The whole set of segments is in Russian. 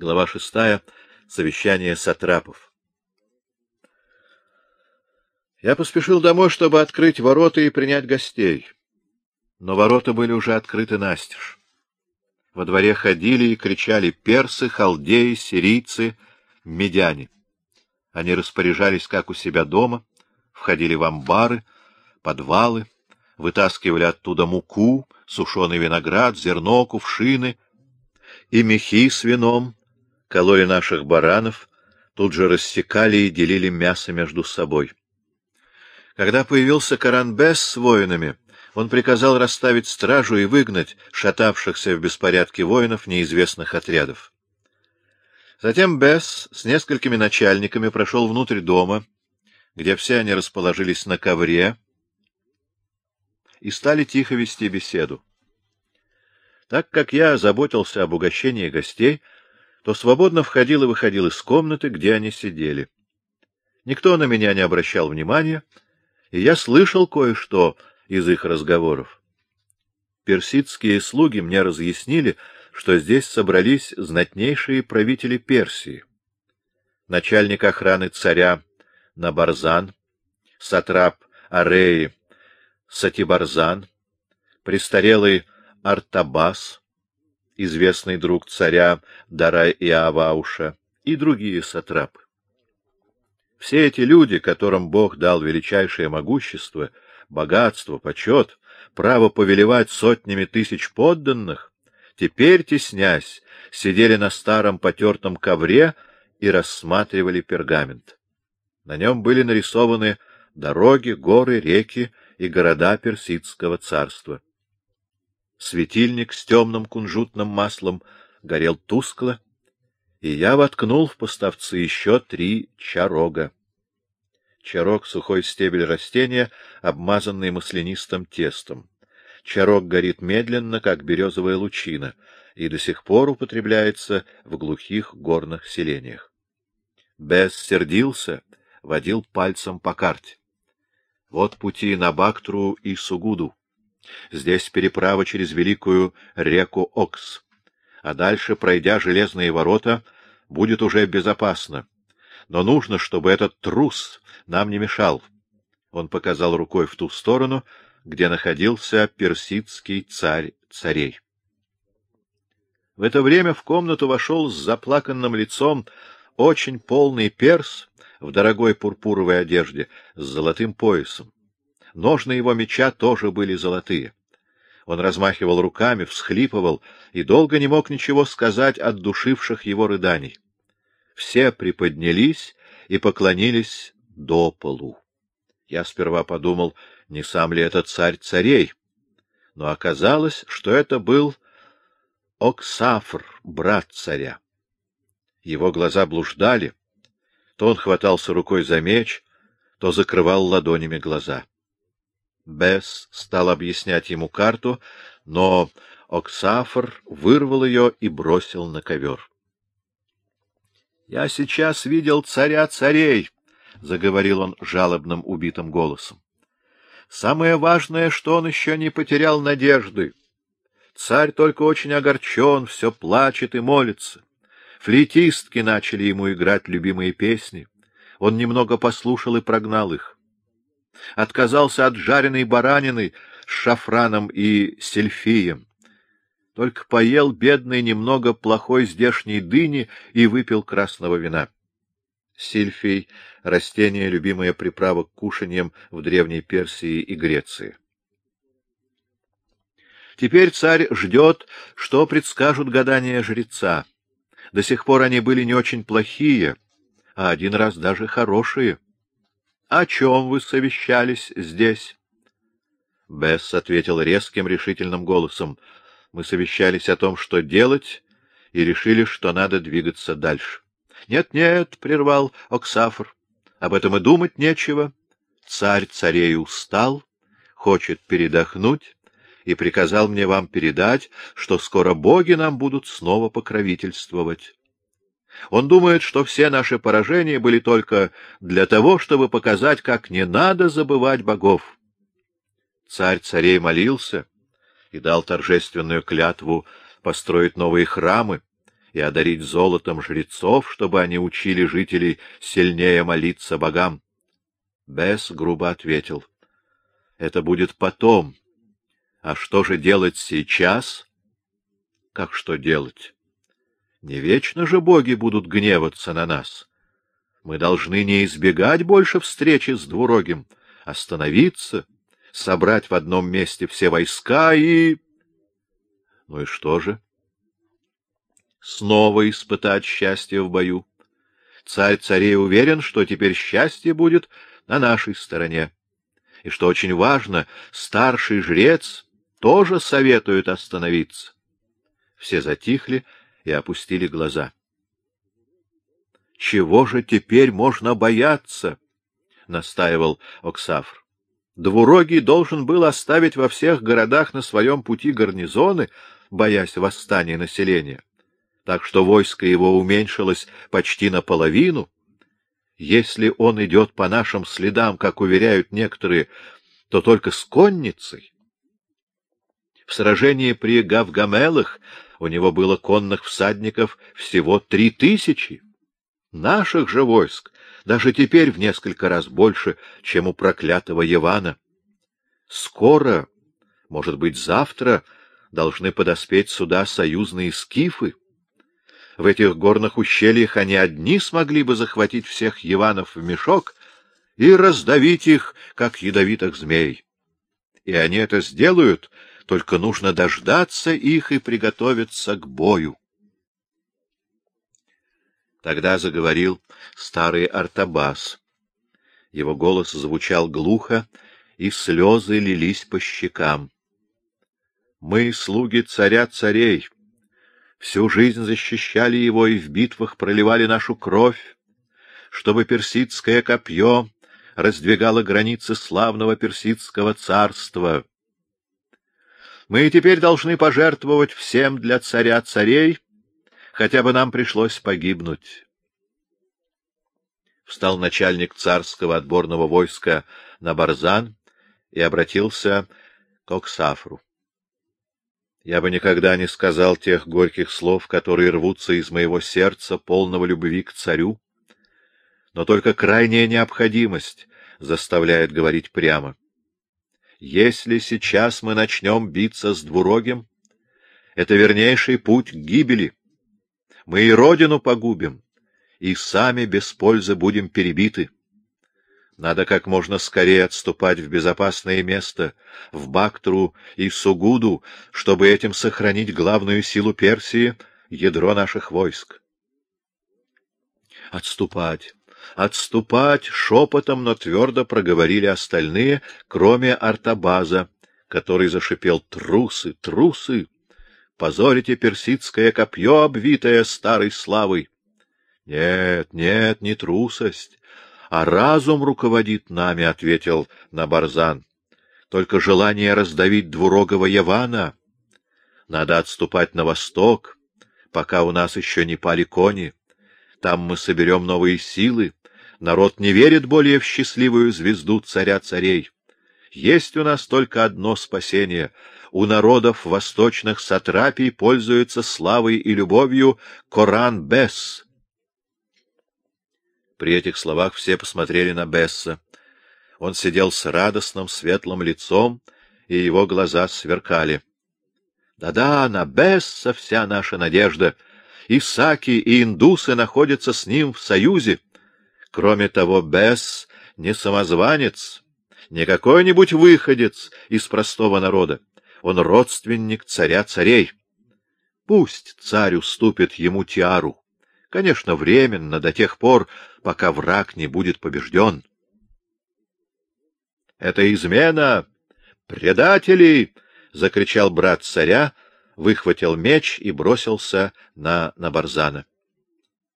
Глава шестая. Совещание сатрапов. Я поспешил домой, чтобы открыть ворота и принять гостей. Но ворота были уже открыты настежь. Во дворе ходили и кричали персы, халдеи, сирийцы, медяне. Они распоряжались, как у себя дома, входили в амбары, подвалы, вытаскивали оттуда муку, сушеный виноград, зерно, кувшины и мехи с вином, кололи наших баранов, тут же рассекали и делили мясо между собой. Когда появился Каранбес с воинами, он приказал расставить стражу и выгнать шатавшихся в беспорядке воинов неизвестных отрядов. Затем Бесс с несколькими начальниками прошел внутрь дома, где все они расположились на ковре и стали тихо вести беседу. Так как я заботился об угощении гостей, то свободно входил и выходил из комнаты, где они сидели. Никто на меня не обращал внимания, и я слышал кое-что из их разговоров. Персидские слуги мне разъяснили, что здесь собрались знатнейшие правители Персии. Начальник охраны царя Набарзан, сатрап Ареи Сатибарзан, престарелый Артабас, известный друг царя Дарай Иавауша и другие сатрапы. Все эти люди, которым Бог дал величайшее могущество, богатство, почет, право повелевать сотнями тысяч подданных, теперь, теснясь, сидели на старом потертом ковре и рассматривали пергамент. На нем были нарисованы дороги, горы, реки и города Персидского царства. Светильник с темным кунжутным маслом горел тускло, и я воткнул в поставцы еще три чарога. Чарок — сухой стебель растения, обмазанный маслянистым тестом. Чарок горит медленно, как березовая лучина, и до сих пор употребляется в глухих горных селениях. Бесс сердился, водил пальцем по карте. Вот пути на Бактру и Сугуду. Здесь переправа через великую реку Окс. А дальше, пройдя железные ворота, будет уже безопасно. Но нужно, чтобы этот трус нам не мешал. Он показал рукой в ту сторону, где находился персидский царь царей. В это время в комнату вошел с заплаканным лицом очень полный перс в дорогой пурпуровой одежде с золотым поясом. Ножны его меча тоже были золотые. Он размахивал руками, всхлипывал и долго не мог ничего сказать от душивших его рыданий. Все приподнялись и поклонились до полу. Я сперва подумал, не сам ли это царь царей, но оказалось, что это был Оксафр, брат царя. Его глаза блуждали, то он хватался рукой за меч, то закрывал ладонями глаза. Бесс стал объяснять ему карту, но Оксафр вырвал ее и бросил на ковер. — Я сейчас видел царя царей, — заговорил он жалобным убитым голосом. — Самое важное, что он еще не потерял надежды. Царь только очень огорчен, все плачет и молится. Флейтистки начали ему играть любимые песни. Он немного послушал и прогнал их. Отказался от жареной баранины с шафраном и сельфием. Только поел бедный немного плохой здешней дыни и выпил красного вина. Сильфий — растение, любимое приправа к кушаньям в Древней Персии и Греции. Теперь царь ждет, что предскажут гадания жреца. До сих пор они были не очень плохие, а один раз даже хорошие. — О чем вы совещались здесь? Бесс ответил резким, решительным голосом. — Мы совещались о том, что делать, и решили, что надо двигаться дальше. «Нет, — Нет-нет, — прервал Оксафор, — об этом и думать нечего. Царь царей устал, хочет передохнуть и приказал мне вам передать, что скоро боги нам будут снова покровительствовать. Он думает, что все наши поражения были только для того, чтобы показать, как не надо забывать богов. Царь царей молился и дал торжественную клятву построить новые храмы и одарить золотом жрецов, чтобы они учили жителей сильнее молиться богам. Бес грубо ответил. — Это будет потом. А что же делать сейчас? — Как что делать? Не вечно же боги будут гневаться на нас. Мы должны не избегать больше встречи с двурогим, остановиться, собрать в одном месте все войска и... Ну и что же? Снова испытать счастье в бою. Царь царей уверен, что теперь счастье будет на нашей стороне. И что очень важно, старший жрец тоже советует остановиться. Все затихли и опустили глаза. — Чего же теперь можно бояться? — настаивал Оксафр. Двурогий должен был оставить во всех городах на своем пути гарнизоны, боясь восстания населения. Так что войско его уменьшилось почти наполовину, если он идет по нашим следам, как уверяют некоторые, то только с конницей. В сражении при Гавгамелах у него было конных всадников всего три тысячи. Наших же войск даже теперь в несколько раз больше, чем у проклятого Ивана. Скоро, может быть, завтра, должны подоспеть сюда союзные скифы. В этих горных ущельях они одни смогли бы захватить всех Иванов в мешок и раздавить их, как ядовитых змей. И они это сделают, только нужно дождаться их и приготовиться к бою. Тогда заговорил старый Артабас. Его голос звучал глухо, и слезы лились по щекам. Мы, слуги царя царей, Всю жизнь защищали его и в битвах проливали нашу кровь, чтобы персидское копье раздвигало границы славного персидского царства. Мы теперь должны пожертвовать всем для царя царей, хотя бы нам пришлось погибнуть. Встал начальник царского отборного войска на Барзан и обратился к Оксафру. Я бы никогда не сказал тех горьких слов, которые рвутся из моего сердца, полного любви к царю. Но только крайняя необходимость заставляет говорить прямо. Если сейчас мы начнем биться с двурогим, это вернейший путь к гибели. Мы и родину погубим, и сами без пользы будем перебиты. Надо как можно скорее отступать в безопасное место, в Бактру и Сугуду, чтобы этим сохранить главную силу Персии, ядро наших войск. Отступать, отступать шепотом, но твердо проговорили остальные, кроме Артабаза, который зашипел «Трусы, трусы! Позорите персидское копье, обвитое старой славой!» Нет, нет, не трусость, а разум руководит нами, — ответил Набарзан. — Только желание раздавить двурогого Явана. Надо отступать на восток, пока у нас еще не пали кони. Там мы соберем новые силы. Народ не верит более в счастливую звезду царя царей. Есть у нас только одно спасение. У народов восточных сатрапий пользуется славой и любовью Коран-Бесс. При этих словах все посмотрели на Бесса. Он сидел с радостным светлым лицом, и его глаза сверкали. Да-да, на Бесса вся наша надежда. Исаки и индусы находятся с ним в союзе. Кроме того, Бесс не самозванец, не какой-нибудь выходец из простого народа. Он родственник царя царей. Пусть царь уступит ему тиару. Конечно, временно, до тех пор, пока враг не будет побежден. — Это измена! Предатели! — закричал брат царя, выхватил меч и бросился на Набарзана.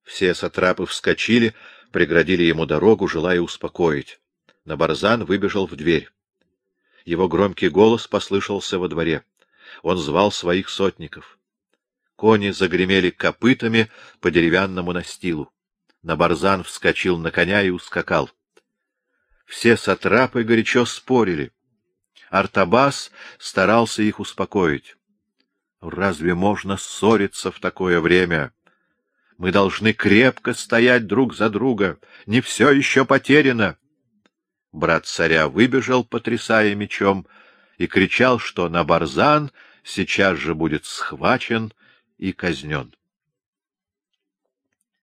Все сатрапы вскочили, преградили ему дорогу, желая успокоить. Набарзан выбежал в дверь. Его громкий голос послышался во дворе. Он звал своих сотников. Кони загремели копытами по деревянному настилу. Набарзан вскочил на коня и ускакал. Все сатрапы горячо спорили. Артабас старался их успокоить. Разве можно ссориться в такое время? Мы должны крепко стоять друг за друга. Не все еще потеряно. Брат царя выбежал, потрясая мечом, и кричал, что Набарзан сейчас же будет схвачен и казнен.